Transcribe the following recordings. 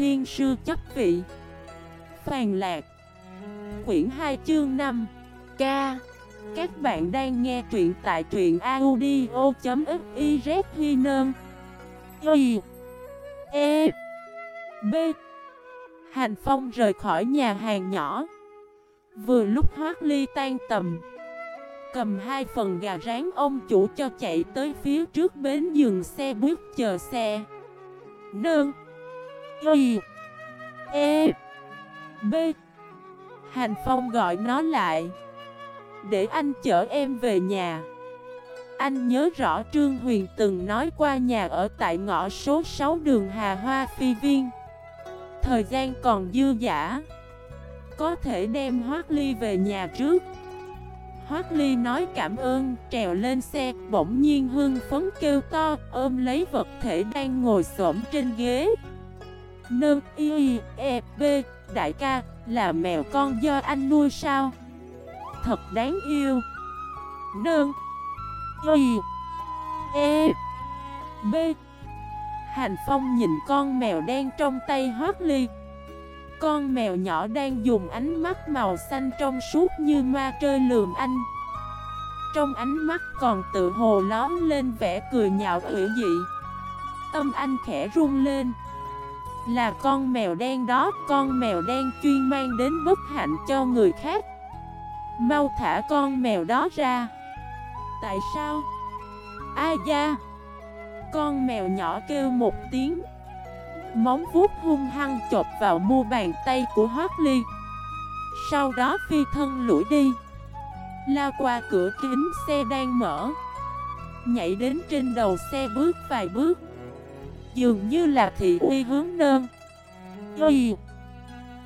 thiên sư chấp vị. Phàn lạc. Quyển 2 chương 5 K Các bạn đang nghe truyện tại truyện audio.xyz Huy Nơn Y. E. B. Hành Phong rời khỏi nhà hàng nhỏ. Vừa lúc hoác ly tan tầm, Cầm hai phần gà rán ông chủ cho chạy tới phía trước bến dừng xe buýt chờ xe. Nương Y E B. Hành Phong gọi nó lại. Để anh chở em về nhà. Anh nhớ rõ Trương Huyền từng nói qua nhà ở tại ngõ số 6 đường Hà Hoa Phi Viên. Thời gian còn dư dả. Có thể đem Hoác Ly về nhà trước. Hoác Ly nói cảm ơn, trèo lên xe, bỗng nhiên hưng phấn kêu to, ôm lấy vật thể đang ngồi xổm trên ghế. Nâng y e b đại ca, là mèo con do anh nuôi sao? Thật đáng yêu. Nâng y e b. Hành Phong nhìn con mèo đen trong tay Hoác Ly. Con mèo nhỏ đang dùng ánh mắt màu xanh trong suốt như ma trơi lườm anh. Trong ánh mắt còn tự hồ lón lên vẻ cười nhạo ủy dị. Tâm anh khẽ run lên. Là con mèo đen đó, con mèo đen chuyên mang đến bất hạnh cho người khác. Mau thả con mèo đó ra. Tại sao? Ai da? Con mèo nhỏ kêu một tiếng. Móng vuốt hung hăng chộp vào mu bàn tay của Hoác Ly Sau đó phi thân lũi đi. Lao qua cửa kính xe đang mở. Nhảy đến trên đầu xe bước vài bước. Dường như là thị uy hướng nơn. Y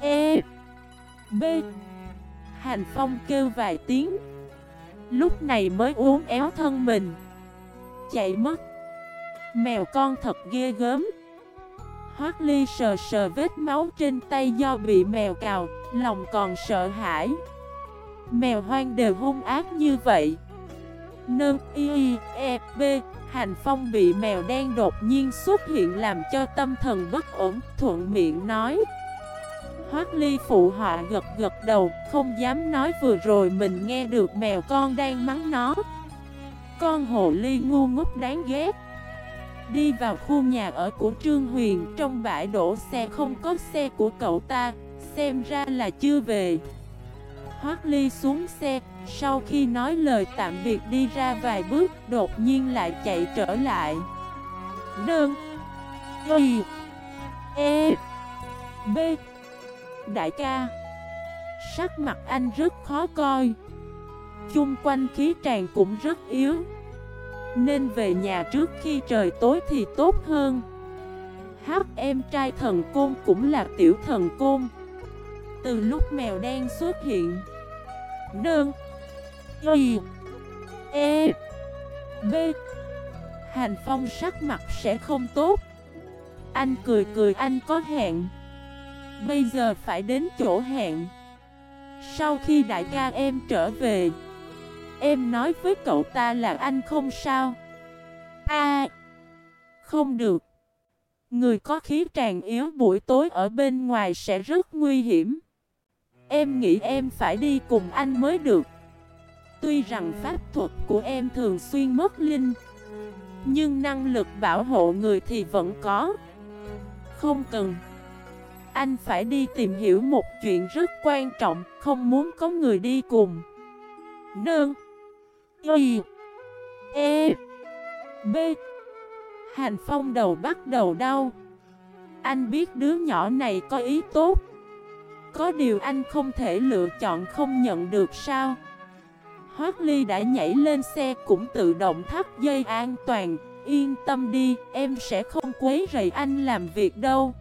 E B. Hành Phong kêu vài tiếng. Lúc này mới uống éo thân mình. Chạy mất. Mèo con thật ghê gớm. Hoác Ly sờ sờ vết máu trên tay do bị mèo cào, lòng còn sợ hãi. Mèo hoang đều hung ác như vậy. Nâng y e b. Hành Phong bị mèo đen đột nhiên xuất hiện làm cho tâm thần bất ổn, thuận miệng nói. Hoác Ly phụ họa gật gật đầu, không dám nói vừa rồi mình nghe được mèo con đang mắng nó. Con hồ ly ngu ngốc đáng ghét. Đi vào khu nhà ở của Trương Huyền Trong bãi đổ xe không có xe của cậu ta Xem ra là chưa về Hoác Ly xuống xe, Sau khi nói lời tạm biệt đi ra vài bước, Đột nhiên lại chạy trở lại. Đơn, Y E B. Đại ca, Sắc mặt anh rất khó coi. Chung quanh khí tràn cũng rất yếu, nên về nhà trước khi trời tối thì tốt hơn. Hát em trai thần côn cũng là tiểu thần côn. Từ lúc mèo đen xuất hiện Đơn Y E. B Hành phong sắc mặt sẽ không tốt. Anh cười cười, anh có hẹn. Bây giờ phải đến chỗ hẹn. Sau khi đại ca em trở về, Em nói với cậu ta là anh không sao. A. Không được. Người có khí tràn yếu buổi tối ở bên ngoài sẽ rất nguy hiểm. Em nghĩ em phải đi cùng anh mới được. Tuy rằng pháp thuật của em thường xuyên mất linh, Nhưng năng lực bảo hộ người thì vẫn có. Không cần. Anh phải đi tìm hiểu một chuyện rất quan trọng, Không muốn có người đi cùng. Nương. Y. E. B. Hành phong đầu bắt đầu đau. Anh biết đứa nhỏ này có ý tốt. Có điều anh không thể lựa chọn không nhận được sao? Hoác Ly đã nhảy lên xe cũng tự động thắt dây an toàn. Yên tâm đi, em sẽ không quấy rầy anh làm việc đâu.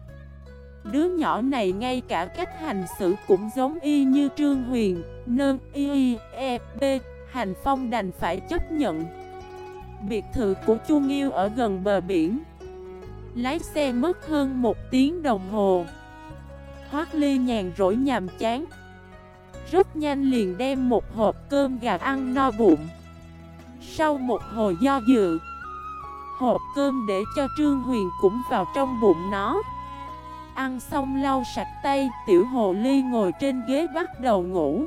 Đứa nhỏ này ngay cả cách hành xử cũng giống y như Trương Huyền Nơn y e b. Hành Phong đành phải chấp nhận. Biệt thự của Chu Nghiêu ở gần bờ biển. Lái xe mất hơn một tiếng đồng hồ. Hoác Ly nhàn rỗi nhàm chán Rất nhanh liền đem một hộp cơm gà ăn no bụng Sau một hồi do dự Hộp cơm để cho Trương Huyền cũng vào trong bụng nó Ăn xong lau sạch tay, tiểu hồ ly ngồi trên ghế bắt đầu ngủ.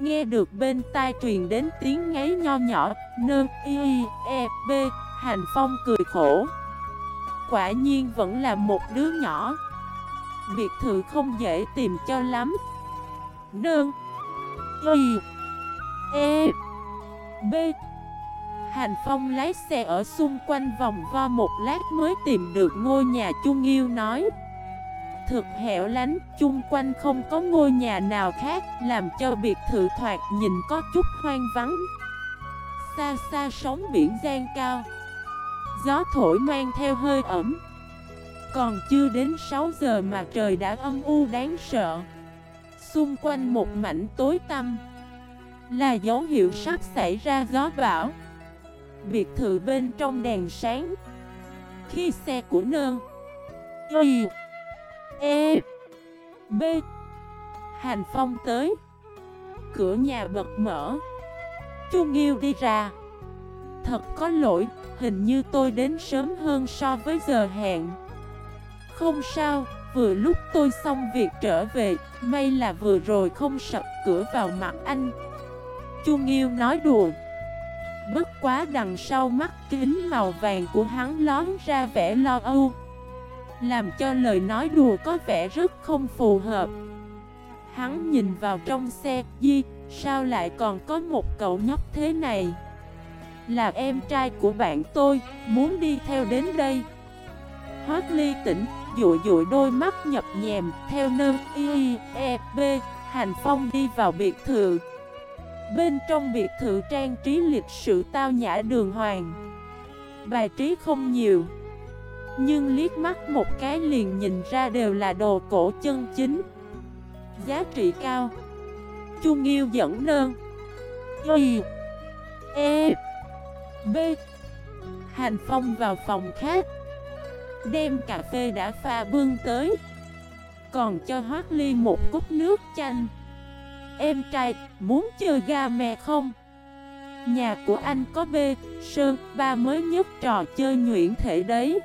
Nghe được bên tai truyền đến tiếng ngáy nho nhỏ, nơ, y, e, b, hành phong cười khổ. Quả nhiên vẫn là một đứa nhỏ. Biệt thự không dễ tìm cho lắm. Nương, y, e, b, Hành Phong lái xe ở xung quanh vòng vo một lát mới tìm được ngôi nhà chung yêu nói. Thực hẻo lánh, chung quanh không có ngôi nhà nào khác Làm cho biệt thự thoạt nhìn có chút hoang vắng. Xa xa sóng biển gian cao. Gió thổi mang theo hơi ẩm. Còn chưa đến 6 giờ mà trời đã âm u đáng sợ. Xung quanh một mảnh tối tăm Là dấu hiệu sắp xảy ra gió bão. Biệt thự bên trong đèn sáng. Khi xe của nơn Y E B, Hành Phong tới. Cửa nhà bật mở. Chu Nghiêu đi ra. Thật có lỗi, Hình như tôi đến sớm hơn so với giờ hẹn. Không sao Vừa lúc tôi xong việc trở về May là vừa rồi không sập cửa vào mặt anh. Chu Nghiêu nói đùa. Bất quá đằng sau mắt kính màu vàng của hắn lón ra vẻ lo âu. Làm cho lời nói đùa có vẻ rất không phù hợp. Hắn nhìn vào trong xe Di, sao lại còn có một cậu nhóc thế này? Là em trai của bạn tôi, muốn đi theo đến đây. Hoác ly tỉnh, dụi dụi đôi mắt nhập nhèm Theo nơ y, e, b, hành phong đi vào biệt thự. Bên trong biệt thự trang trí lịch sự tao nhã đường hoàng. Bài trí không nhiều Nhưng liếc mắt một cái liền nhìn ra đều là đồ cổ chân chính. Giá trị cao. Chu Nghiêu dẫn nơn. Y E B Hành Phong vào phòng khác. Đem cà phê đã pha bưng tới Còn cho Hoác Ly một cốc nước chanh Em trai, muốn chơi ga mè không? Nhà của anh có B, Sơn, ba mới nhất trò chơi nhuyễn thể đấy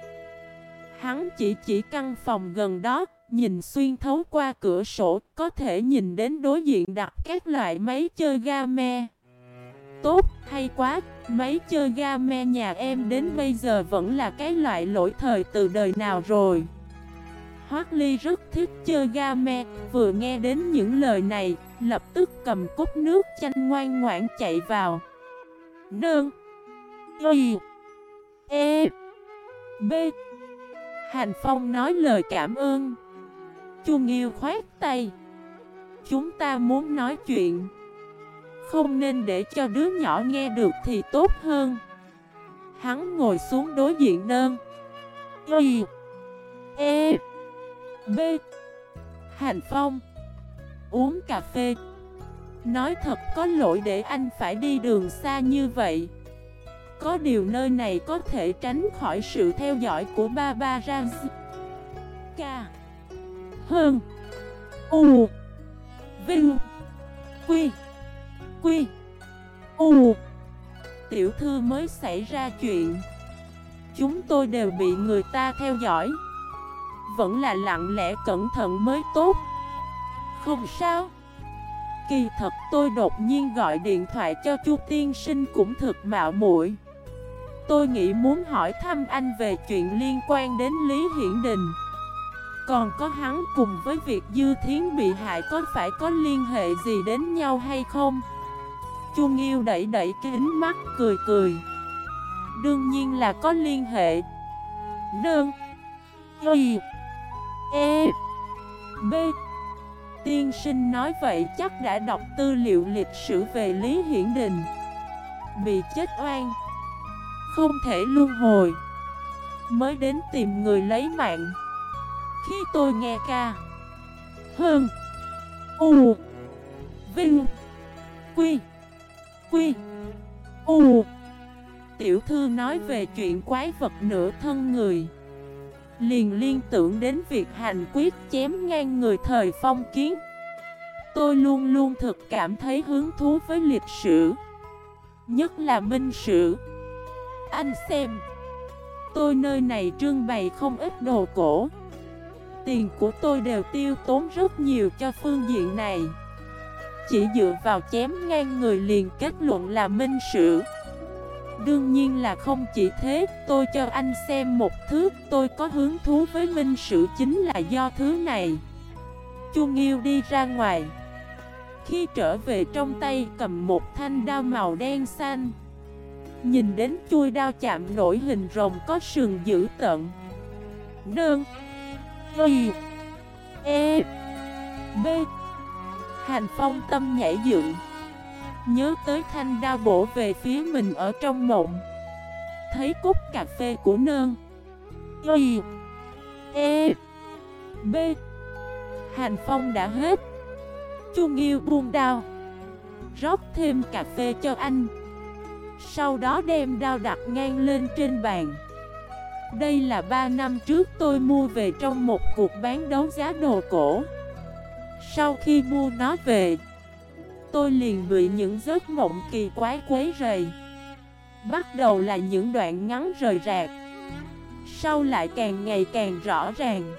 Hắn chỉ chỉ căn phòng gần đó, nhìn xuyên thấu qua cửa sổ, có thể nhìn đến đối diện đặt các loại máy chơi game. Tốt, hay quá, máy chơi game nhà em đến bây giờ vẫn là cái loại lỗi thời từ đời nào rồi Hoác Ly rất thích chơi game, vừa nghe đến những lời này, lập tức cầm cốc nước chanh ngoan ngoãn chạy vào. Nương Y E B Hành Phong nói lời cảm ơn. Chu Nghiêu khoát tay. Chúng ta muốn nói chuyện. Không nên để cho đứa nhỏ nghe được thì tốt hơn. Hắn ngồi xuống đối diện nơm. Y E B. Hành Phong, Uống cà phê. Nói thật có lỗi để anh phải đi đường xa như vậy. Có điều nơi này có thể tránh khỏi sự theo dõi của ba ba Ram K Hơn. U. Vinh. Quy. Quy. U. Tiểu thư mới xảy ra chuyện. Chúng tôi đều bị người ta theo dõi. Vẫn là lặng lẽ cẩn thận mới tốt. Không sao. Kỳ thật tôi đột nhiên gọi điện thoại cho Chu Tiên Sinh cũng thực mạo muội. Tôi nghĩ muốn hỏi thăm anh về chuyện liên quan đến Lý Hiển Đình. Còn có hắn cùng với việc Dư Thiến bị hại có phải có liên hệ gì đến nhau hay không? Chu Nghiêu đẩy đẩy kính mắt cười cười. Đương nhiên là có liên hệ. Đơn. Y. E. B. Tiên sinh nói vậy chắc đã đọc tư liệu lịch sử về Lý Hiển Đình. Bị chết oan. Không thể luân hồi. Mới đến tìm người lấy mạng. Khi tôi nghe ca. Hơn. U. Vinh. Quy. Quy. U. Tiểu thư nói về chuyện quái vật nửa thân người. Liền liên tưởng đến việc hành quyết chém ngang người thời phong kiến. Tôi luôn luôn thực cảm thấy hứng thú với lịch sử. Nhất là minh sử. Anh xem, Tôi nơi này trưng bày không ít đồ cổ. Tiền của tôi đều tiêu tốn rất nhiều cho phương diện này. Chỉ dựa vào chém ngang người liền kết luận là minh sử. Đương nhiên là không chỉ thế Tôi cho anh xem một thứ Tôi có hứng thú với minh sử chính là do thứ này. Chu Nghiêu đi ra ngoài. Khi trở về trong tay cầm một thanh đao màu đen xanh. Nhìn đến chui đao chạm nổi hình rồng có sườn dữ tận. Đơn, Y. E. B. Hành phong tâm nhảy dựng. Nhớ tới thanh đao bổ về phía mình ở trong mộng. Thấy cúc cà phê của nơn. Y E B. Hành phong đã hết. Chu Nghiêu buông đao. Rót thêm cà phê cho anh. Sau đó đem đao đặt ngang lên trên bàn. Đây là 3 năm trước tôi mua về trong một cuộc bán đấu giá đồ cổ. Sau khi mua nó về, Tôi liền bị những giấc mộng kỳ quái quấy rầy. Bắt đầu là những đoạn ngắn rời rạc, Sau lại càng ngày càng rõ ràng.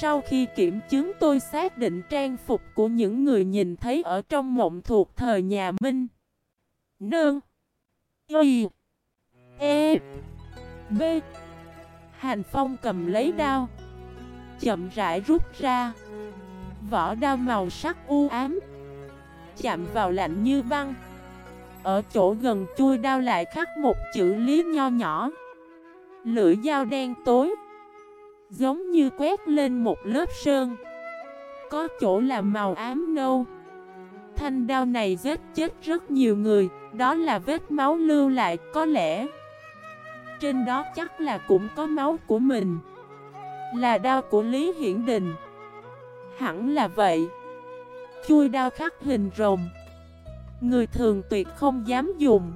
Sau khi kiểm chứng, tôi xác định trang phục của những người nhìn thấy ở trong mộng thuộc thời nhà Minh. Nương, Y E B. Hành Phong cầm lấy đao, Chậm rãi rút ra. Vỏ đao màu sắc u ám, chạm vào lạnh như băng. Ở chỗ gần chui đao lại khắc một chữ lý nho nhỏ. Lưỡi dao đen tối, Giống như quét lên một lớp sơn. Có chỗ là màu ám nâu. Thanh đao này giết chết rất nhiều người, Đó là vết máu lưu lại, có lẽ Trên đó chắc là cũng có máu của mình. Là đao của Lý Hiển Đình Hẳn là vậy. Chui đao khắc hình rồng. Người thường tuyệt không dám dùng.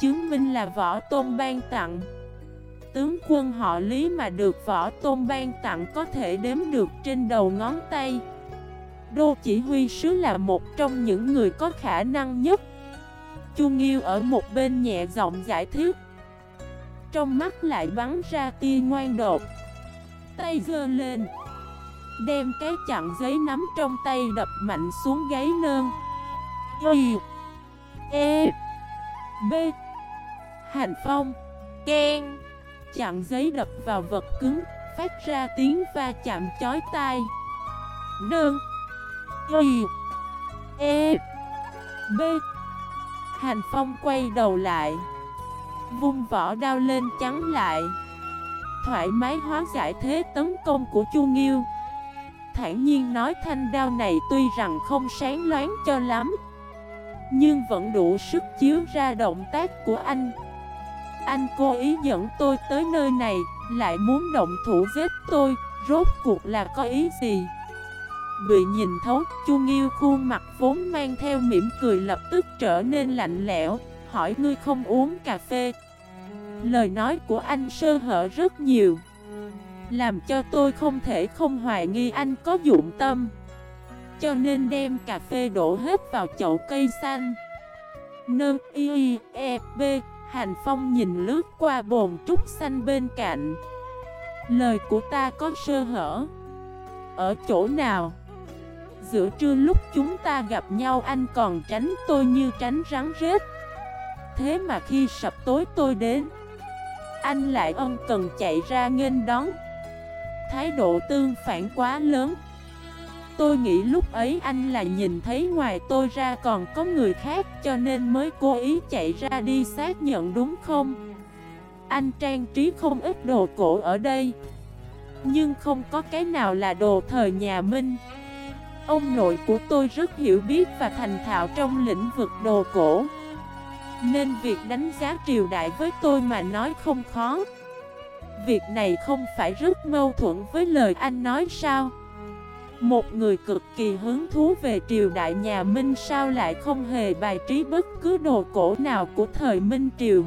Chứng minh là võ tôn ban tặng. Tướng quân họ Lý mà được võ tôn ban tặng có thể đếm được trên đầu ngón tay. Đô chỉ huy sứ là một trong những người có khả năng nhất. Chu Nghiêu ở một bên nhẹ giọng giải thích. Trong mắt lại bắn ra tia ngoan đột Tay giơ lên. Đem cái chặn giấy nắm trong tay đập mạnh xuống gáy nơn. Y E B. Hành phong. Ken Chặn giấy đập vào vật cứng, Phát ra tiếng va chạm chói tai. Nơn. Y E B. Hành phong quay đầu lại. Vung vỏ đao lên chắn lại. Thoải mái hóa giải thế tấn công của Chu Nghiêu thản nhiên nói thanh đao này tuy rằng không sáng loáng cho lắm, Nhưng vẫn đủ sức chiếu ra động tác của anh. Anh cố ý dẫn tôi tới nơi này, Lại muốn động thủ giết tôi, Rốt cuộc là có ý gì? Bị nhìn thấu, Chu Nghiêu khuôn mặt vốn mang theo mỉm cười lập tức trở nên lạnh lẽo, Hỏi ngươi không uống cà phê? Lời nói của anh sơ hở rất nhiều làm cho tôi không thể không hoài nghi anh có dụng tâm. Cho nên đem cà phê đổ hết vào chậu cây xanh. Nơ y e b Hành Phong nhìn lướt qua bồn trúc xanh bên cạnh. Lời của ta có sơ hở. Ở chỗ nào? Giữa trưa lúc chúng ta gặp nhau anh còn tránh tôi như tránh rắn rết. Thế mà khi sập tối tôi đến, Anh lại ân cần chạy ra nghênh đón thái độ tương phản quá lớn. Tôi nghĩ lúc ấy anh là nhìn thấy ngoài tôi ra còn có người khác, cho nên mới cố ý chạy ra đi xác nhận đúng không? Anh trang trí không ít đồ cổ ở đây, Nhưng không có cái nào là đồ thời nhà Minh. Ông nội của tôi rất hiểu biết và thành thạo trong lĩnh vực đồ cổ, Nên việc đánh giá triều đại với tôi mà nói không khó. Việc này không phải rất mâu thuẫn với lời anh nói sao? Một người cực kỳ hứng thú về triều đại nhà Minh sao lại không hề bài trí bất cứ đồ cổ nào của thời Minh Triều?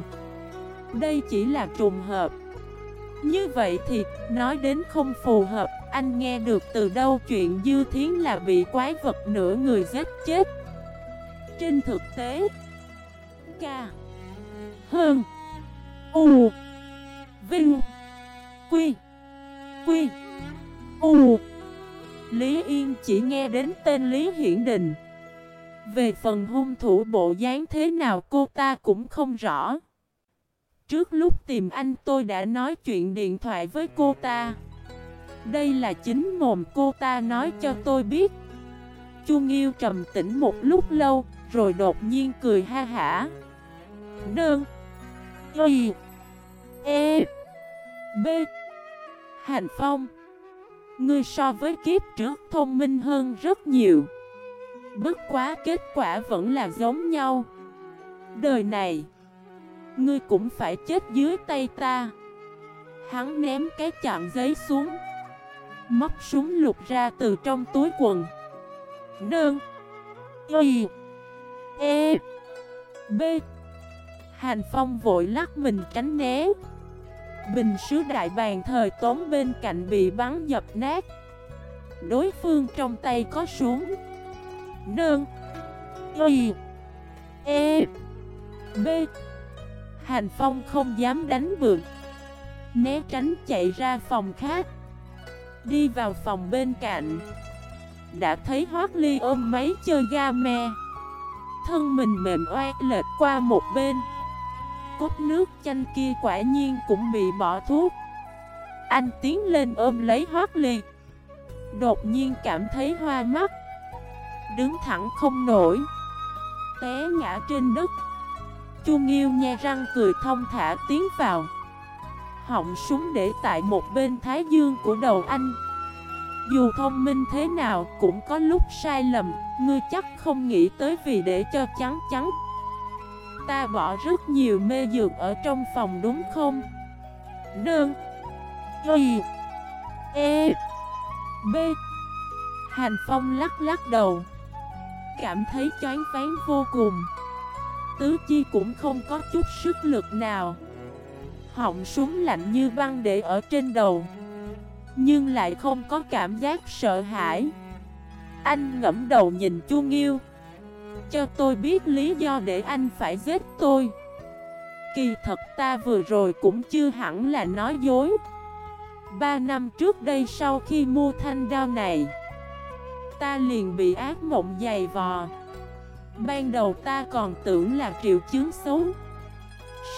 Đây chỉ là trùng hợp. Như vậy thì, nói đến không phù hợp, Anh nghe được từ đâu chuyện Dư Thiến là bị quái vật nửa người giết chết? Trên thực tế, Ca, Hơn, U, Vinh Quy. Quy. U. Lý Yên chỉ nghe đến tên Lý Hiển Đình Về phần hung thủ bộ dáng thế nào cô ta cũng không rõ. Trước lúc tìm anh tôi đã nói chuyện điện thoại với cô ta. Đây là chính mồm cô ta nói cho tôi biết. Chu Nghiêu trầm tĩnh một lúc lâu, Rồi đột nhiên cười ha hả. Nương Y. E. B. Hành Phong. Ngươi so với kiếp trước thông minh hơn rất nhiều. Bất quá kết quả vẫn là giống nhau. Đời này, Ngươi cũng phải chết dưới tay ta. Hắn ném cái chạm giấy xuống. Móc súng lục ra từ trong túi quần. Nương Y. E. B. Hành Phong vội lắc mình tránh né. Bình sứ đại bàng thời tốn bên cạnh bị bắn dập nát. Đối phương trong tay có súng. Nương Y. E. B. Hành Phong không dám đánh vượt. Né tránh chạy ra phòng khác. Đi vào phòng bên cạnh. Đã thấy Hoác Ly ôm máy chơi ga me. Thân mình mềm oai lệch qua một bên. Cốt nước chanh kia quả nhiên cũng bị bỏ thuốc. Anh tiến lên ôm lấy Hoác liệt Đột nhiên cảm thấy hoa mắt. Đứng thẳng không nổi. Té ngã trên đất. Chu Nghiêu nhe răng cười thông thả tiến vào. Họng súng để tại một bên thái dương của đầu anh. Dù thông minh thế nào cũng có lúc sai lầm, Ngươi chắc không nghĩ tới vì để cho trắng trắng Ta bỏ rất nhiều mê dược ở trong phòng đúng không? Đơn Y E. B. Hành Phong lắc lắc đầu. Cảm thấy chán phán vô cùng. Tứ chi cũng không có chút sức lực nào. Họng súng lạnh như băng để ở trên đầu. Nhưng lại không có cảm giác sợ hãi. Anh ngẫm đầu nhìn Chu Nghiêu. Cho tôi biết lý do để anh phải giết tôi. Kỳ thật ta vừa rồi cũng chưa hẳn là nói dối. Ba năm trước đây sau khi mua thanh đao này, Ta liền bị ác mộng dày vò. Ban đầu ta còn tưởng là triệu chứng xấu,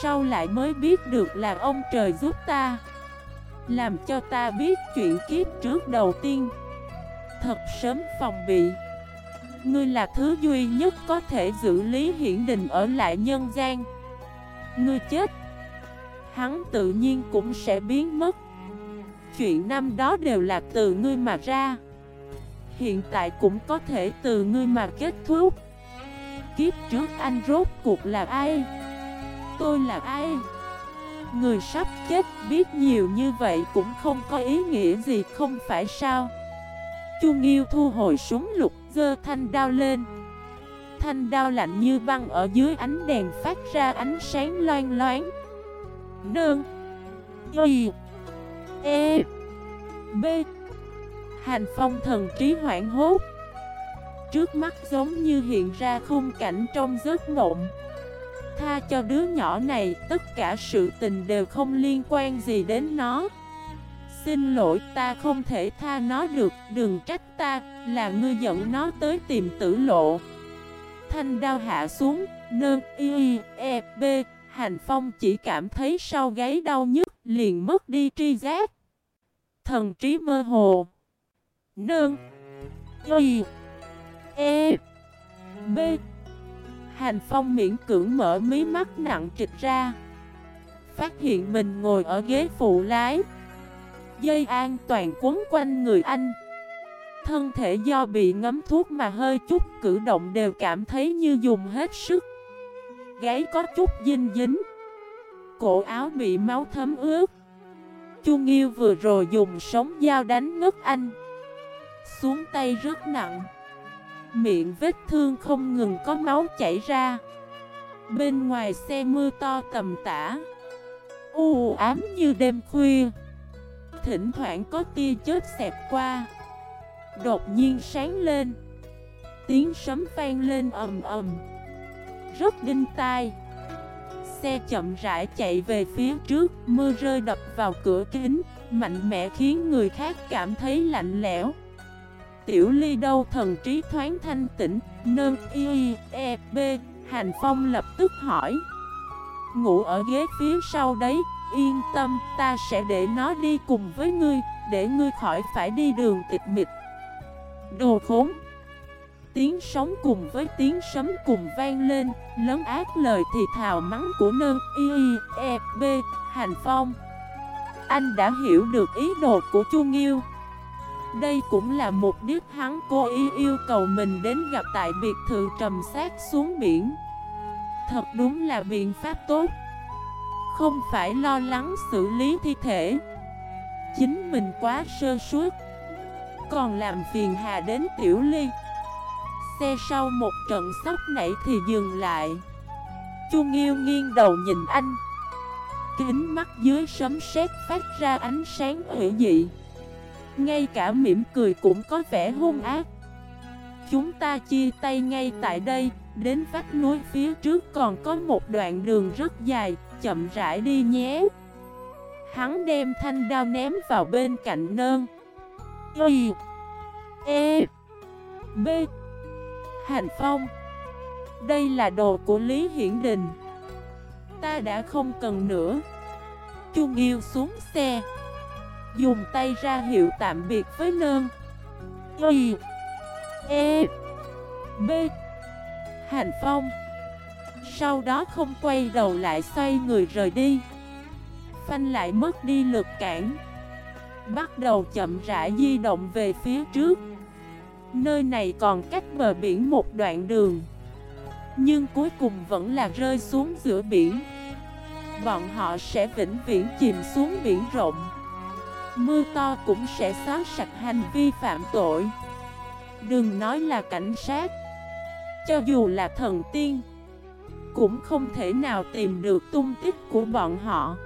Sau lại mới biết được là ông trời giúp ta, Làm cho ta biết chuyện kiếp trước đầu tiên. Thật sớm phòng bị. Ngươi là thứ duy nhất có thể giữ Lý Hiển Đình ở lại nhân gian Ngươi chết Hắn tự nhiên cũng sẽ biến mất Chuyện năm đó đều là từ ngươi mà ra Hiện tại cũng có thể từ ngươi mà kết thúc Kiếp trước anh rốt cuộc là ai? Tôi là ai? Người sắp chết biết nhiều như vậy cũng không có ý nghĩa gì không phải sao? Chu Nghiêu thu hồi súng lục, dơ thanh đao lên. Thanh đao lạnh như băng ở dưới ánh đèn phát ra ánh sáng loan loáng. Nương. Y. E. B. Hành phong thần trí hoảng hốt. Trước mắt giống như hiện ra khung cảnh trong giấc mộng. Tha cho đứa nhỏ này, tất cả sự tình đều không liên quan gì đến nó. Xin lỗi ta không thể tha nó được, đừng trách ta, là ngươi dẫn nó tới tìm tử lộ. Thanh đao hạ xuống, nơ y e b Hành phong chỉ cảm thấy sau gáy đau nhức, liền mất đi tri giác. Thần trí mơ hồ. Nơ Y E B Hành Phong miễn cưỡng mở mí mắt nặng trịch ra. Phát hiện mình ngồi ở ghế phụ lái. Dây an toàn quấn quanh người anh. Thân thể do bị ngấm thuốc mà hơi chút cử động đều cảm thấy như dùng hết sức. Gáy có chút dinh dính. Cổ áo bị máu thấm ướt. Chu Nghiêu vừa rồi dùng sống dao đánh ngất anh. Xuống tay rất nặng. Miệng vết thương không ngừng có máu chảy ra. Bên ngoài xe mưa to tầm tã. U ám như đêm khuya. Thỉnh thoảng có tia chớp xẹp qua. Đột nhiên sáng lên. Tiếng sấm vang lên ầm ầm. Rất đinh tai. Xe chậm rãi chạy về phía trước, Mưa rơi đập vào cửa kính, Mạnh mẽ khiến người khác cảm thấy lạnh lẽo. Tiểu ly đâu thần trí thoáng thanh tĩnh Nơn y e b Hành Phong lập tức hỏi. Ngủ ở ghế phía sau đấy Yên tâm, ta sẽ để nó đi cùng với ngươi, Để ngươi khỏi phải đi đường tịch mịch. Đồ khốn! Tiếng sóng cùng với tiếng sấm cùng vang lên Lớn ác lời thì thào mắng của nơn. Y e b, Hành Phong. Anh đã hiểu được ý đồ của Chu Nghiêu. Đây cũng là một đích hắn cô ý yêu cầu mình đến gặp tại biệt thự trầm sát xuống biển. Thật đúng là biện pháp tốt. Không phải lo lắng xử lý thi thể. Chính mình quá sơ suốt Còn làm phiền hà đến tiểu ly. Xe sau một trận sốc nảy thì dừng lại. Chu Nghiêu nghiêng đầu nhìn anh. Kính mắt dưới sấm sét phát ra ánh sáng hủy dị. Ngay cả mỉm cười cũng có vẻ hung ác. Chúng ta chia tay ngay tại đây, Đến vách núi phía trước còn có một đoạn đường rất dài. Chậm rãi đi nhé. Hắn đem thanh đao ném vào bên cạnh nơn. Y E B. Hành Phong. Đây là đồ của Lý Hiển Đình. Ta đã không cần nữa. Chu Nghiêu xuống xe. Dùng tay ra hiệu tạm biệt với nơn. Y E B. Hành Phong. Sau đó không quay đầu lại xoay người rời đi. Phanh lại mất đi lực cản. Bắt đầu chậm rãi di động về phía trước. Nơi này còn cách bờ biển một đoạn đường. Nhưng cuối cùng vẫn là rơi xuống giữa biển. Bọn họ sẽ vĩnh viễn chìm xuống biển rộng. Mưa to cũng sẽ xóa sạch hành vi phạm tội. Đừng nói là cảnh sát. Cho dù là thần tiên cũng không thể nào tìm được tung tích của bọn họ.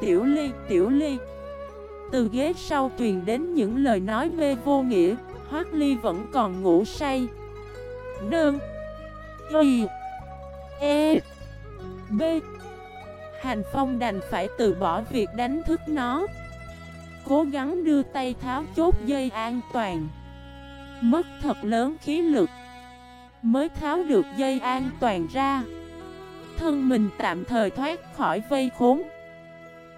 Tiểu ly, tiểu ly. Từ ghế sau truyền đến những lời nói mê vô nghĩa Hoác ly vẫn còn ngủ say. Đơn Y. E. B. Hành Phong đành phải từ bỏ việc đánh thức nó. Cố gắng đưa tay tháo chốt dây an toàn. Mất thật lớn khí lực. Mới tháo được dây an toàn ra. Thân mình tạm thời thoát khỏi vây khốn.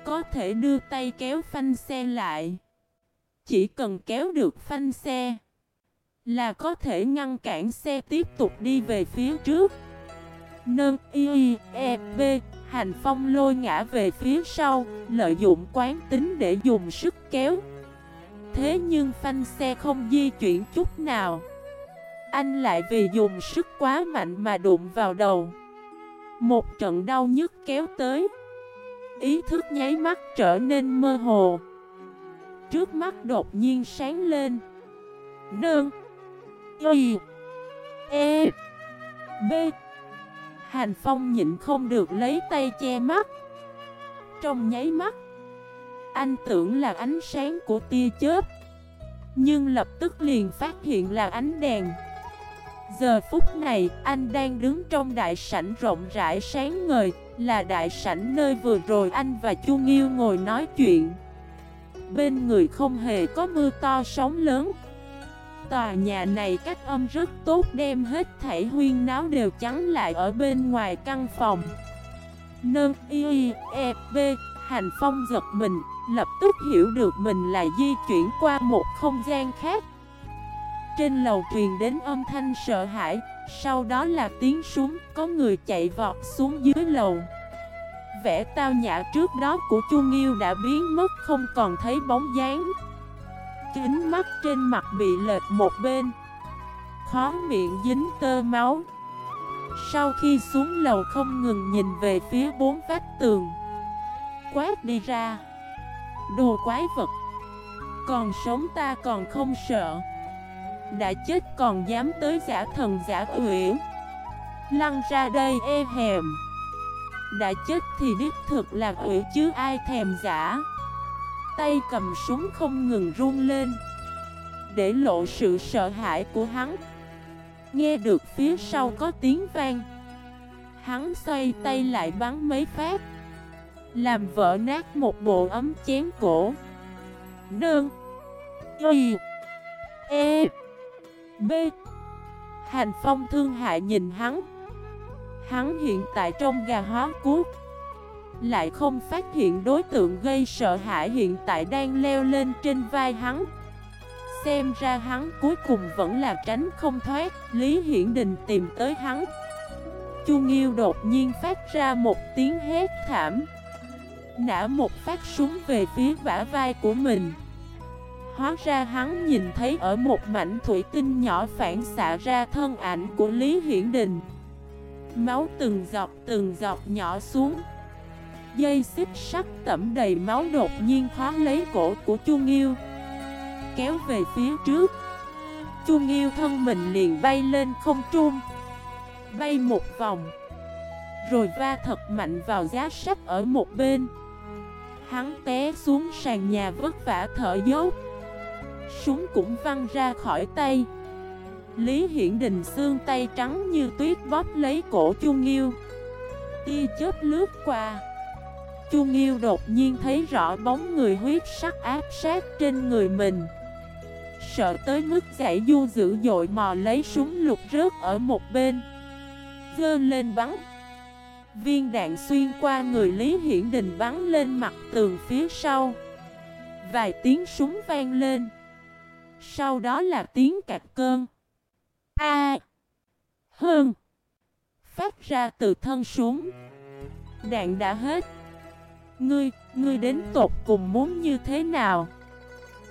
Có thể đưa tay kéo phanh xe lại. Chỉ cần kéo được phanh xe Là có thể ngăn cản xe tiếp tục đi về phía trước. Nâng y e b, Hành phong lôi ngã về phía sau, Lợi dụng quán tính để dùng sức kéo. Thế nhưng phanh xe không di chuyển chút nào. Anh lại vì dùng sức quá mạnh mà đụng vào đầu. Một trận đau nhức kéo tới. Ý thức nháy mắt trở nên mơ hồ. Trước mắt đột nhiên sáng lên. Nương. Y. E. B. Hành Phong nhịn không được lấy tay che mắt. Trong nháy mắt, Anh tưởng là ánh sáng của tia chớp, Nhưng lập tức liền phát hiện là ánh đèn. Giờ phút này, anh đang đứng trong đại sảnh rộng rãi sáng ngời, Là đại sảnh nơi vừa rồi anh và Chu Nghiêu ngồi nói chuyện. Bên người không hề có mưa to, sóng lớn. Tòa nhà này cách âm rất tốt, đem hết thảy huyên náo đều chắn lại ở bên ngoài căn phòng. Nâng y e b Hành phong giật mình, Lập tức hiểu được mình là di chuyển qua một không gian khác. Trên lầu truyền đến âm thanh sợ hãi, Sau đó là tiếng súng, Có người chạy vọt xuống dưới lầu. Vẻ tao nhã trước đó của Chu Nghiêu đã biến mất, không còn thấy bóng dáng. Kính mắt trên mặt bị lệch một bên. Khó miệng dính tơ máu. Sau khi xuống lầu không ngừng nhìn về phía bốn vách tường. Quát đi ra. Đồ quái vật. Còn sống ta còn không sợ. Đã chết còn dám tới giả thần giả uyển Lăn ra đây e hèm. Đã chết thì đích thực là uyển chứ ai thèm giả. Tay cầm súng không ngừng run lên, Để lộ sự sợ hãi của hắn. Nghe được phía sau có tiếng vang, Hắn xoay tay lại bắn mấy phát, Làm vỡ nát một bộ ấm chén cổ. Nương, Y E B. Hành phong thương hại nhìn hắn. Hắn hiện tại trong gà hóa cuốc Lại không phát hiện đối tượng gây sợ hãi hiện tại đang leo lên trên vai hắn. Xem ra hắn cuối cùng vẫn là tránh không thoát, Lý Hiển Đình tìm tới hắn. Chu Nghiêu đột nhiên phát ra một tiếng hét thảm. Nã một phát súng về phía vả vai của mình. Hóa ra hắn nhìn thấy ở một mảnh thủy tinh nhỏ phản xạ ra thân ảnh của Lý Hiển Đình. Máu từng giọt từng giọt nhỏ xuống. Dây xích sắt tẩm đầy máu đột nhiên khóa lấy cổ của Chu Nghiêu. Kéo về phía trước. Chu Nghiêu thân mình liền bay lên không trung. Bay một vòng. Rồi va thật mạnh vào giá sách ở một bên. Hắn té xuống sàn nhà vất vả thở dốc. Súng cũng văng ra khỏi tay. Lý Hiển Đình xương tay trắng như tuyết bóp lấy cổ Chu Nghiêu Tia chớp lướt qua. Chu Nghiêu đột nhiên thấy rõ bóng người huyết sắc áp sát trên người mình. Sợ tới mức giải du dữ dội mò lấy súng lục rớt ở một bên. Gơ lên bắn. Viên đạn xuyên qua người Lý Hiển Đình bắn lên mặt tường phía sau. Vài tiếng súng vang lên. Sau đó là tiếng cạch cơn. A. Hơn Phát ra từ thân súng Đạn đã hết. Ngươi, ngươi đến tột cùng muốn như thế nào?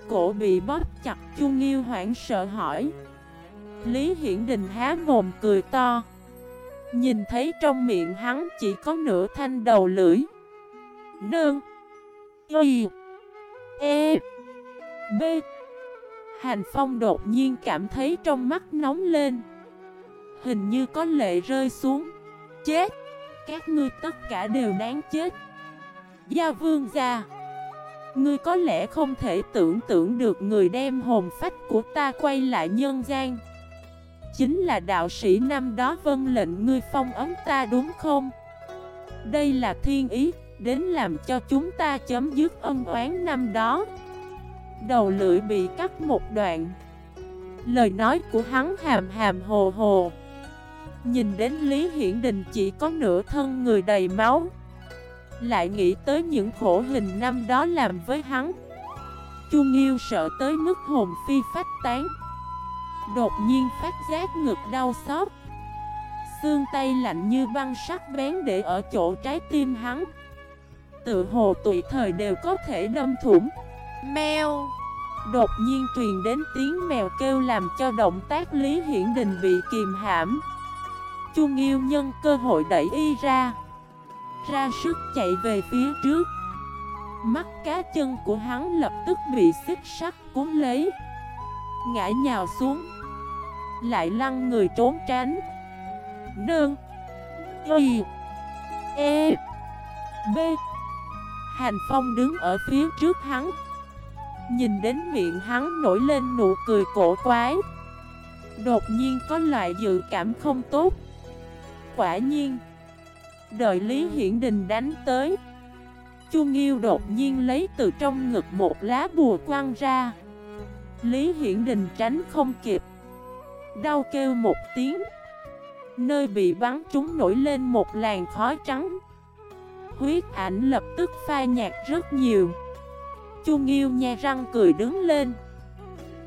Cổ bị bóp chặt Chu Nghiêu hoảng sợ hỏi. Lý Hiển Đình há mồm cười to. Nhìn thấy trong miệng hắn chỉ có nửa thanh đầu lưỡi. Nương. Y. E. B. Hành Phong đột nhiên cảm thấy trong mắt nóng lên. Hình như có lệ rơi xuống. Chết! Các ngươi tất cả đều đáng chết. Gia vương gia! Ngươi có lẽ không thể tưởng tượng được người đem hồn phách của ta quay lại nhân gian. Chính là đạo sĩ năm đó vân lệnh ngươi phong ấm ta đúng không? Đây là thiên ý, đến làm cho chúng ta chấm dứt ân oán năm đó. Đầu lưỡi bị cắt một đoạn. Lời nói của hắn hàm hàm hồ hồ. Nhìn đến Lý Hiển Đình chỉ có nửa thân người đầy máu. Lại nghĩ tới những khổ hình năm đó làm với hắn. Chu Nghiêu sợ tới mức hồn phi phách tán. Đột nhiên phát giác ngực đau xót. Xương tay lạnh như băng sắc bén để ở chỗ trái tim hắn. Tự hồ tùy thời đều có thể đâm thủng. Mèo. Đột nhiên truyền đến tiếng mèo kêu làm cho động tác Lý Hiển Đình bị kìm hãm. Chu Nghiêu nhân cơ hội đẩy y ra. Ra sức chạy về phía trước. Mắt cá chân của hắn lập tức bị xích sắt cuốn lấy. Ngã nhào xuống. Lại lăn người trốn tránh. Nương. Y. E. B. Hành Phong đứng ở phía trước hắn. Nhìn đến miệng hắn nổi lên nụ cười cổ quái. Đột nhiên có loại dự cảm không tốt. Quả nhiên Đợi Lý Hiển Đình đánh tới. Chu Nghiêu đột nhiên lấy từ trong ngực một lá bùa quăng ra. Lý Hiển Đình tránh không kịp. Đau kêu một tiếng. Nơi bị bắn trúng nổi lên một làn khói trắng. Huyết ảnh lập tức pha nhạt rất nhiều. Chu Nghiêu nha răng cười đứng lên.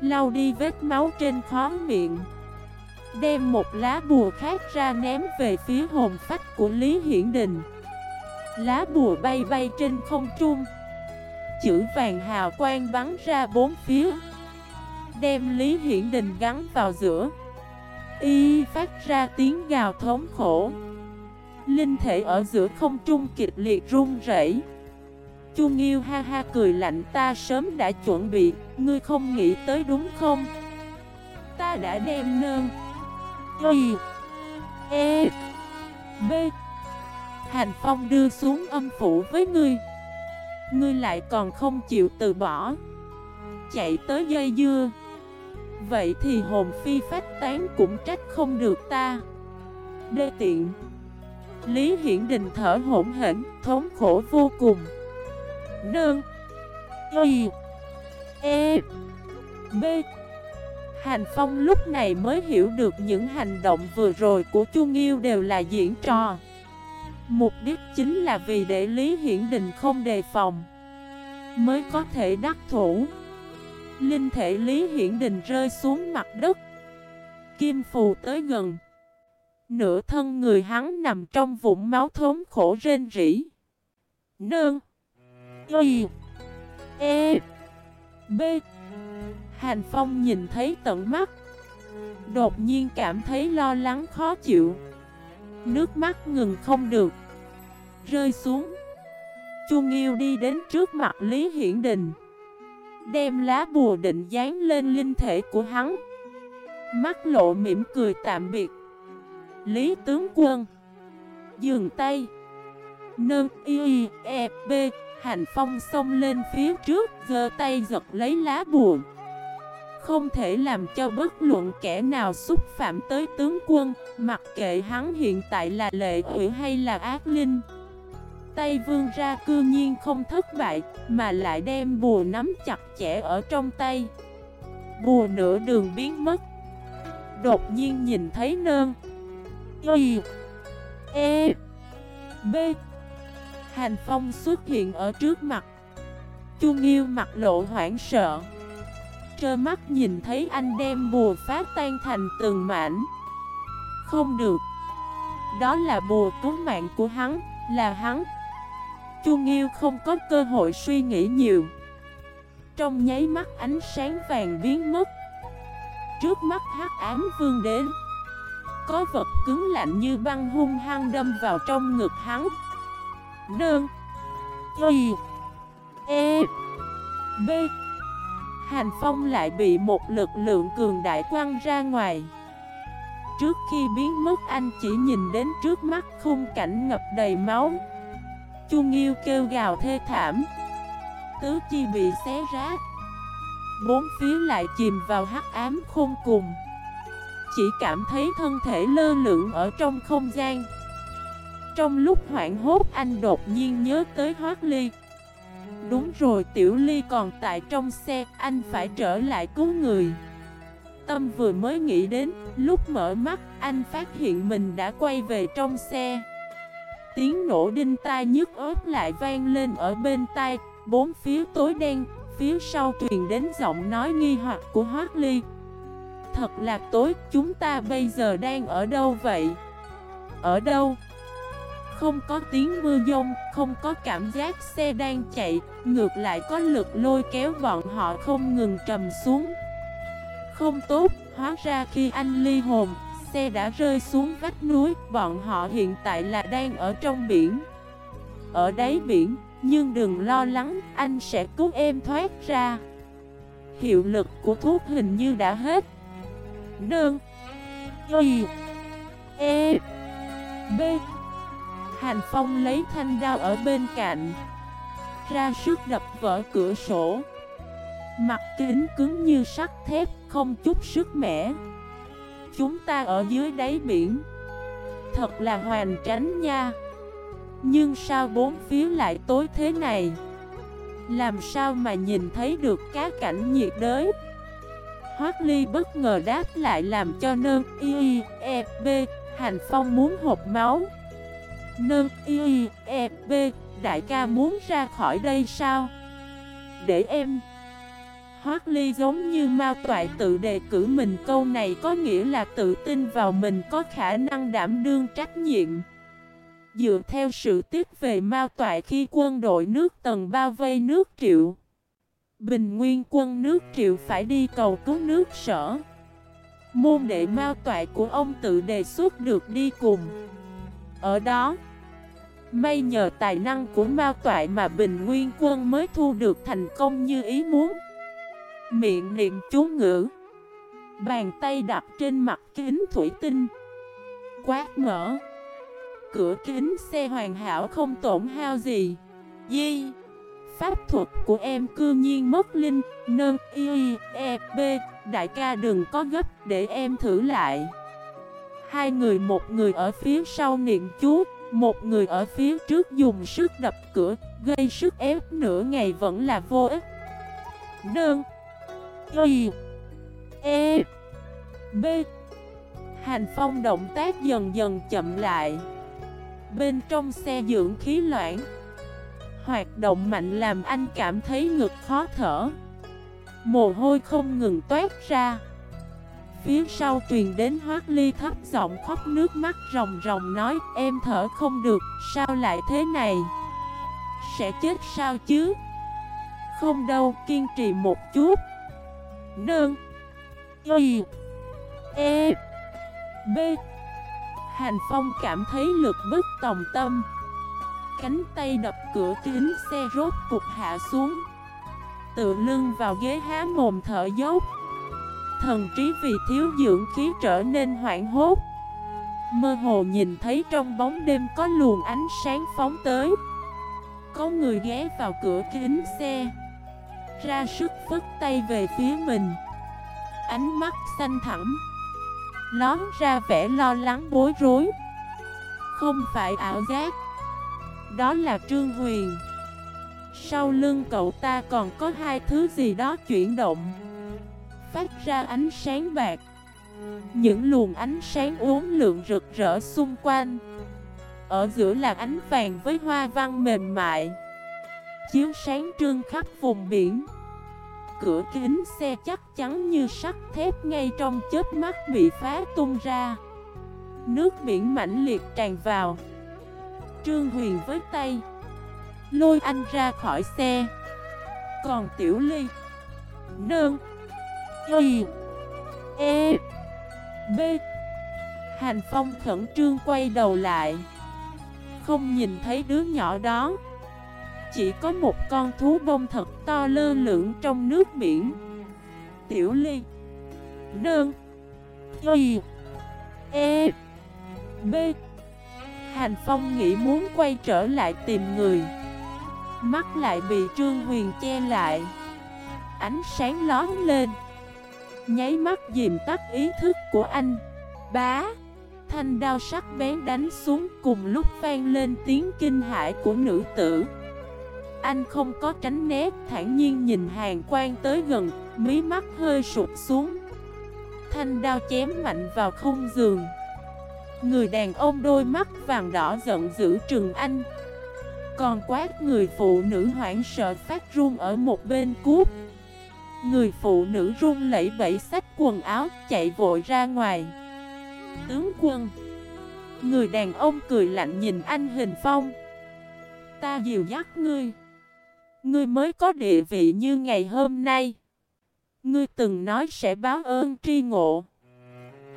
Lau đi vết máu trên khó miệng. Đem một lá bùa khác ra ném về phía hồn phách của Lý Hiển Đình. Lá bùa bay bay trên không trung. Chữ vàng hào quang bắn ra bốn phía. Đem Lý Hiển Đình gắn vào giữa. Y phát ra tiếng gào thống khổ. Linh thể ở giữa không trung kịch liệt run rẩy. Chu Nghiêu ha ha cười lạnh ta sớm đã chuẩn bị, ngươi không nghĩ tới đúng không? Ta đã đem nơn Y E B Hành Phong đưa xuống âm phủ với ngươi. Ngươi lại còn không chịu từ bỏ Chạy tới dây dưa. Vậy thì hồn phi phách tán cũng trách không được ta. Đê tiện Lý Hiển Đình thở hỗn hển, thống khổ vô cùng. Nương. Y E. B. Hành Phong lúc này mới hiểu được những hành động vừa rồi của Chu Nghiêu đều là diễn trò. Mục đích chính là vì để Lý Hiển Đình không đề phòng. Mới có thể đắc thủ. Linh thể Lý Hiển Đình rơi xuống mặt đất. Kim phù tới gần. Nửa thân người hắn nằm trong vũng máu thốn khổ rên rỉ. Nương. Y E B. Hàn Phong nhìn thấy tận mắt. Đột nhiên cảm thấy lo lắng khó chịu. Nước mắt ngừng không được. Rơi xuống. Chu Nghiêu đi đến trước mặt Lý Hiển Đình. Đem lá bùa định dán lên linh thể của hắn. Mắt lộ mỉm cười tạm biệt. Lý tướng quân. Dường tay. Nâng y e b Hành phong xông lên phía trước, giơ tay giật lấy lá bùa Không thể làm cho bất luận kẻ nào xúc phạm tới tướng quân, Mặc kệ hắn hiện tại là lệ quỷ hay là ác linh. Tay vương ra cư nhiên không thất bại, Mà lại đem bùa nắm chặt chẽ ở trong tay. Bùa nửa đường biến mất. Đột nhiên nhìn thấy nơn. Y E B. Hành Phong xuất hiện ở trước mặt. Chu Nghiêu mặt lộ hoảng sợ. Trơ mắt nhìn thấy anh đem bùa phá tan thành từng mảnh. Không được. Đó là bùa cứu mạng của hắn, Là hắn. Chu Nghiêu không có cơ hội suy nghĩ nhiều. Trong nháy mắt ánh sáng vàng biến mất. Trước mắt hắc ám vương đến Có vật cứng lạnh như băng hung hăng đâm vào trong ngực hắn. Đơn Y. E. B. Hành Phong lại bị một lực lượng cường đại quăng ra ngoài. Trước khi biến mất, anh chỉ nhìn đến trước mắt khung cảnh ngập đầy máu. Chu Nghiêu kêu gào thê thảm. Tứ chi bị xé rách. Bốn phía lại chìm vào hắc ám khôn cùng. Chỉ cảm thấy thân thể lơ lửng ở trong không gian. Trong lúc hoảng hốt, anh đột nhiên nhớ tới Hoác Ly Đúng rồi, Tiểu Ly còn tại trong xe, Anh phải trở lại cứu người Tâm vừa mới nghĩ đến, Lúc mở mắt, anh phát hiện mình đã quay về trong xe Tiếng nổ đinh tai nhức ớt lại vang lên ở bên tai, Bốn phía tối đen, Phía sau truyền đến giọng nói nghi hoặc của Hoác Ly Thật là tối, Chúng ta bây giờ đang ở đâu vậy? Ở đâu? Không có tiếng mưa dông, Không có cảm giác xe đang chạy, Ngược lại có lực lôi kéo bọn họ không ngừng trầm xuống. Không tốt, Hóa ra khi anh ly hồn, xe đã rơi xuống vách núi, Bọn họ hiện tại là đang ở trong biển. Ở đáy biển, Nhưng đừng lo lắng, Anh sẽ cứu em thoát ra. Hiệu lực của thuốc hình như đã hết. Đơn, Y E B. Hành Phong lấy thanh đao ở bên cạnh, Ra sức đập vỡ cửa sổ. Mặt kính cứng như sắt thép, Không chút sức mẻ. Chúng ta ở dưới đáy biển. Thật là hoàn tránh nha. Nhưng sao bốn phía lại tối thế này? Làm sao mà nhìn thấy được cá cảnh nhiệt đới? Hoác Ly bất ngờ đáp lại làm cho nơn y e b Hành Phong muốn hộp máu. Nơ y e b Đại ca muốn ra khỏi đây sao Để em Hoác Ly giống như Mao Toại tự đề cử mình câu này có nghĩa là tự tin vào mình, có khả năng đảm đương trách nhiệm. Dựa theo sự tiếp về Mao Toại khi quân đội nước tầng bao vây nước triệu. Bình nguyên quân nước triệu phải đi cầu cứu nước sở. Môn đệ Mao Toại của ông tự đề xuất được đi cùng. Ở đó, may nhờ tài năng của Mao Toại mà Bình Nguyên quân mới thu được thành công như ý muốn. Miệng niệm chú ngữ Bàn tay đặt trên mặt kính thủy tinh Quát mở. Cửa kính xe hoàn hảo không tổn hao gì. Di Pháp thuật của em cư nhiên mất linh Nâng y e b Đại ca đừng có gấp để em thử lại. Hai người, một người ở phía sau niệm chú, Một người ở phía trước dùng sức đập cửa, Gây sức ép. Nửa ngày vẫn là vô ích. Nương. Y. E. B. Hành phong động tác dần dần chậm lại. Bên trong xe dưỡng khí loãng. Hoạt động mạnh làm anh cảm thấy ngực khó thở. Mồ hôi không ngừng toát ra. Phía sau truyền đến Hoác Ly thấp giọng khóc nước mắt ròng ròng nói Em thở không được, sao lại thế này? Sẽ chết sao chứ? Không đâu, kiên trì một chút. Nương. Y. E. B. Hành Phong cảm thấy lực bất tòng tâm. Cánh tay đập cửa kính xe rốt cục hạ xuống. Tự lưng vào ghế há mồm thở dốc. Thần trí vì thiếu dưỡng khí trở nên hoảng hốt. Mơ hồ nhìn thấy trong bóng đêm có luồng ánh sáng phóng tới. Có người ghé vào cửa kính xe. Ra sức phất tay về phía mình. Ánh mắt xanh thẳm. Lón ra vẻ lo lắng bối rối. Không phải ảo giác. Đó là Trương Huyền. Sau lưng cậu ta còn có hai thứ gì đó chuyển động. Phát ra ánh sáng bạc Những luồng ánh sáng uốn lượng rực rỡ xung quanh. Ở giữa là ánh vàng với hoa văn mềm mại. Chiếu sáng trương khắp vùng biển. Cửa kính xe chắc chắn như sắt thép ngay trong chớp mắt bị phá tung ra. Nước biển mãnh liệt tràn vào. Trương Huyền với tay, Lôi anh ra khỏi xe. Còn Tiểu Ly, Nương Y E B. Hành Phong khẩn trương quay đầu lại. Không nhìn thấy đứa nhỏ đó. Chỉ có một con thú bông thật to lơ lửng trong nước biển. Tiểu ly, Đơn Y E B. Hành Phong nghĩ muốn quay trở lại tìm người. Mắt lại bị Trương Huyền che lại. Ánh sáng lón lên. Nháy mắt dìm tắt ý thức của anh Bá Thanh đao sắc bén đánh xuống cùng lúc vang lên tiếng kinh hãi của nữ tử anh không có tránh né, thản nhiên nhìn hàng quan tới gần, mí mắt hơi sụp xuống. Thanh đao chém mạnh vào không giường. Người đàn ông đôi mắt vàng đỏ giận dữ trừng anh. Còn quát người phụ nữ hoảng sợ phát run ở một bên cút. Người phụ nữ run lẩy bẩy sách quần áo, chạy vội ra ngoài. Tướng quân Người đàn ông cười lạnh nhìn anh Hình Phong Ta dìu dắt ngươi Ngươi mới có địa vị như ngày hôm nay. Ngươi từng nói sẽ báo ơn tri ngộ.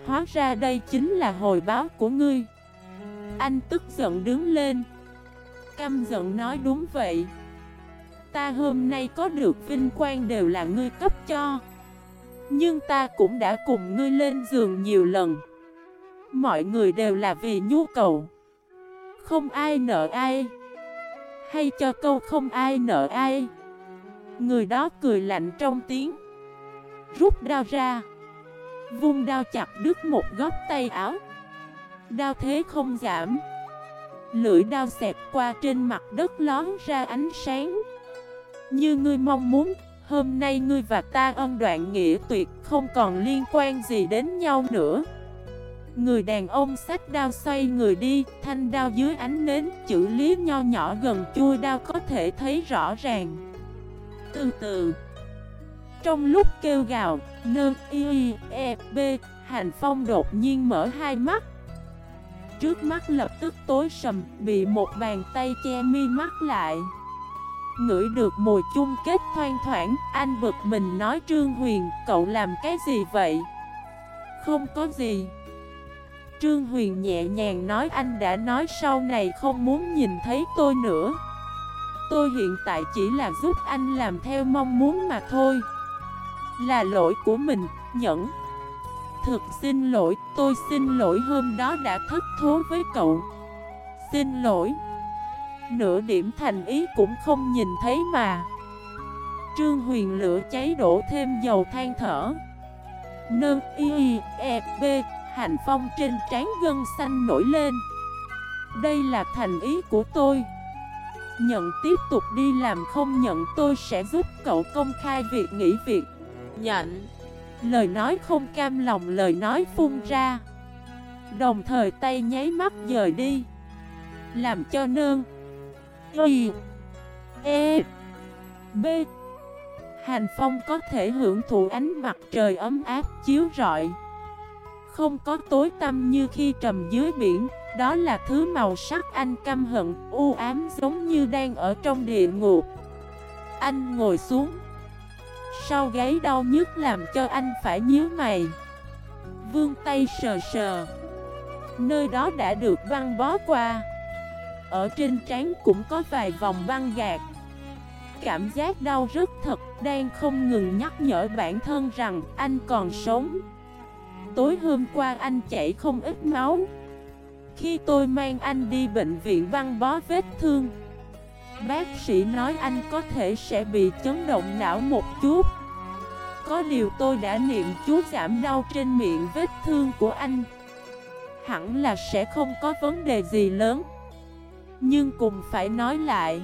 Hóa ra đây chính là hồi báo của ngươi. Anh tức giận đứng lên. Căm giận nói đúng vậy. Ta hôm nay có được vinh quang đều là ngươi cấp cho. Nhưng ta cũng đã cùng ngươi lên giường nhiều lần. Mọi người đều là vì nhu cầu. Không ai nợ ai. Hay cho câu không ai nợ ai Người đó cười lạnh trong tiếng Rút đao ra Vung đao chặt đứt một góc tay áo Đao thế không giảm Lưỡi đao xẹt qua trên mặt đất lón ra ánh sáng như ngươi mong muốn Hôm nay ngươi và ta ân đoạn nghĩa tuyệt Không còn liên quan gì đến nhau nữa Người đàn ông sách đao xoay người đi, thanh đao dưới ánh nến, chữ lý nho nhỏ gần chui đao có thể thấy rõ ràng. Từ từ, trong lúc kêu gào, nơ y e b, hành phong đột nhiên mở hai mắt. Trước mắt lập tức tối sầm, bị một bàn tay che mi mắt lại. Ngửi được mùi chung kết thoang thoảng, anh bực mình nói Trương Huyền, cậu làm cái gì vậy? Không có gì. Trương Huyền nhẹ nhàng nói anh đã nói sau này không muốn nhìn thấy tôi nữa. Tôi hiện tại chỉ là giúp anh làm theo mong muốn mà thôi. Là lỗi của mình, nhẫn. Thực xin lỗi, tôi xin lỗi hôm đó đã thất thố với cậu. Xin lỗi. Nửa điểm thành ý cũng không nhìn thấy mà. Trương Huyền lửa cháy đổ thêm dầu than thở. Nơ, y e b, Hành phong trên trán gân xanh nổi lên. Đây là thành ý của tôi. Nhận tiếp tục đi làm không nhận tôi sẽ giúp cậu công khai việc nghỉ việc. Nhận Lời nói không cam lòng, lời nói phun ra. Đồng thời tay nháy mắt dời đi. Làm cho nương Y E. B. Hành Phong có thể hưởng thụ ánh mặt trời ấm áp chiếu rọi. Không có tối tăm như khi trầm dưới biển Đó là thứ màu sắc anh căm hận, u ám giống như đang ở trong địa ngục. Anh ngồi xuống. Sau gáy đau nhức làm cho anh phải nhíu mày. Vương tay sờ sờ. Nơi đó đã được băng bó qua. Ở trên trán cũng có vài vòng băng gạt Cảm giác đau rất thật, Đang không ngừng nhắc nhở bản thân rằng anh còn sống. Tối hôm qua anh chảy không ít máu. Khi tôi mang anh đi bệnh viện băng bó vết thương, Bác sĩ nói anh có thể sẽ bị chấn động não một chút. Có điều tôi đã niệm chú giảm đau trên miệng vết thương của anh. Hẳn là sẽ không có vấn đề gì lớn. Nhưng cùng phải nói lại,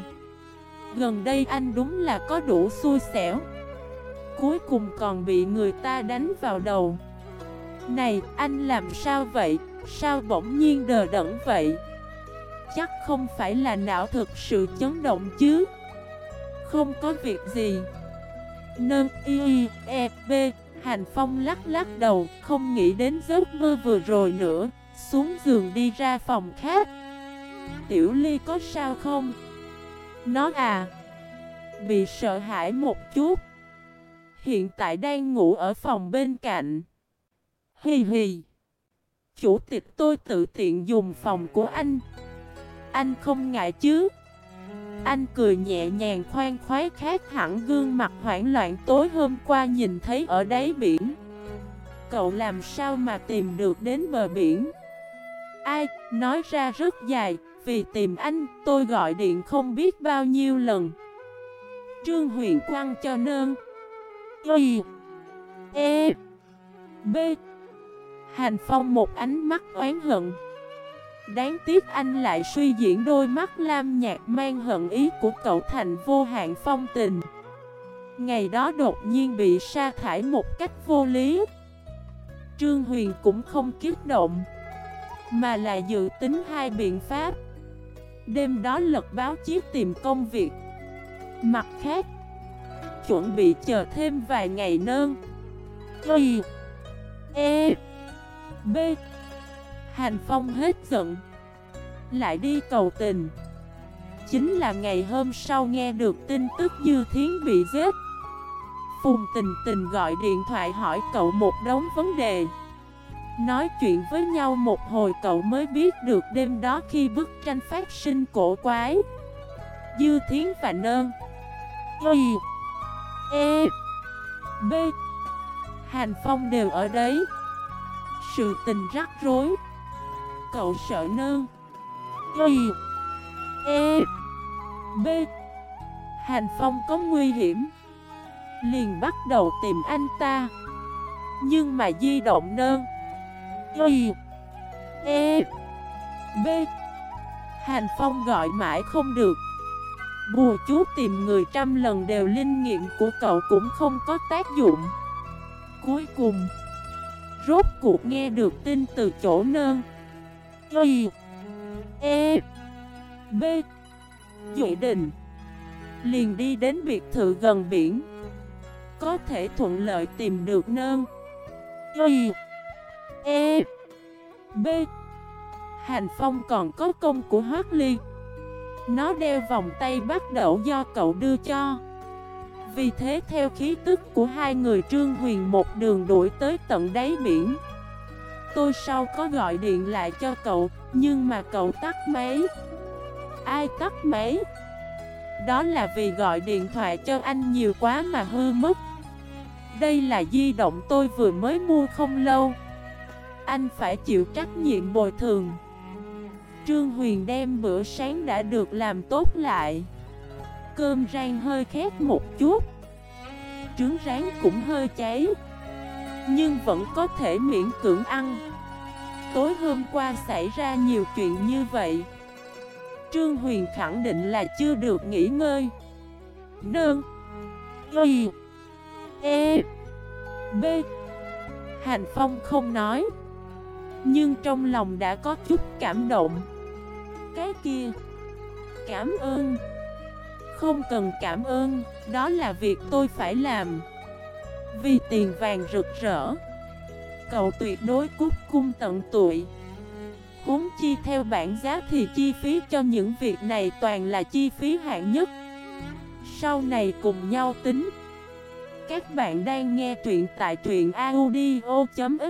Gần đây anh đúng là có đủ xui xẻo. Cuối cùng còn bị người ta đánh vào đầu. Này, anh làm sao vậy? Sao bỗng nhiên đờ đẫn vậy? Chắc không phải là não thực sự chấn động chứ? Không có việc gì. Nâng y e b Hành Phong lắc lắc đầu, Không nghĩ đến giấc mơ vừa rồi nữa. Xuống giường đi ra phòng khác. Tiểu Ly có sao không? Nó à Bị sợ hãi một chút. Hiện tại đang ngủ ở phòng bên cạnh. Hì hì Chủ tịch tôi tự tiện dùng phòng của anh. Anh không ngại chứ? Anh cười nhẹ nhàng khoan khoái khác hẳn gương mặt hoảng loạn tối hôm qua nhìn thấy ở đáy biển. Cậu làm sao mà tìm được đến bờ biển? Ai, nói ra rất dài, vì tìm anh, tôi gọi điện không biết bao nhiêu lần. Trương Huyền Quang cho nơn. Y E B. Hành Phong một ánh mắt oán hận. Đáng tiếc anh lại suy diễn đôi mắt lam nhạt mang hận ý của cậu thành vô hạn phong tình. Ngày đó đột nhiên bị sa thải một cách vô lý. Trương Huyền cũng không kiết động Mà là dự tính hai biện pháp. Đêm đó lật báo chí tìm công việc. Mặt khác, Chuẩn bị chờ thêm vài ngày nơn. Y E B. Hành Phong hết giận. Lại đi cầu tình. Chính là ngày hôm sau nghe được tin tức Dư Thiến bị giết. Phùng tình tình gọi điện thoại hỏi cậu một đống vấn đề. Nói chuyện với nhau một hồi cậu mới biết được đêm đó khi bức tranh phát sinh cổ quái. Dư Thiến và Nơn Y. E. B. Hành Phong đều ở đấy. Sự tình rắc rối. Cậu sợ Nơn Y. E. B. Hành Phong có nguy hiểm. Liền bắt đầu tìm anh ta. Nhưng mà di động Nơn Y E B. Hành Phong gọi mãi không được. Bùa chú tìm người trăm lần đều linh nghiệm của cậu cũng không có tác dụng. Cuối cùng, Rốt cuộc nghe được tin từ chỗ nơn. Y E B. Duy Đình Liền đi đến biệt thự gần biển. Có thể thuận lợi tìm được nơn. Y E E. B. Hành Phong còn có công của Hoác Ly. Nó đeo vòng tay bắt đầu do cậu đưa cho. Vì thế theo khí tức của hai người Trương Huyền một đường đuổi tới tận đáy biển. Tôi sau có gọi điện lại cho cậu, Nhưng mà cậu tắt máy. Ai tắt máy? Đó là vì gọi điện thoại cho anh nhiều quá mà hư mất. Đây là di động tôi vừa mới mua không lâu anh phải chịu trách nhiệm bồi thường. Trương Huyền đem bữa sáng đã được làm tốt lại. Cơm rang hơi khét một chút. Trứng rán cũng hơi cháy. Nhưng vẫn có thể miễn cưỡng ăn. Tối hôm qua xảy ra nhiều chuyện như vậy. Trương Huyền khẳng định là chưa được nghỉ ngơi. Nương. Y. E. B. Hành Phong không nói. Nhưng trong lòng đã có chút cảm động. Cái kia. Cảm ơn. Không cần cảm ơn, Đó là việc tôi phải làm. Vì tiền vàng rực rỡ. Cậu tuyệt đối cút cung tận tụi Huống chi theo bản giá thì chi phí cho những việc này toàn là chi phí hạng nhất. Sau này cùng nhau tính. Các bạn đang nghe truyện tại truyện audio.fif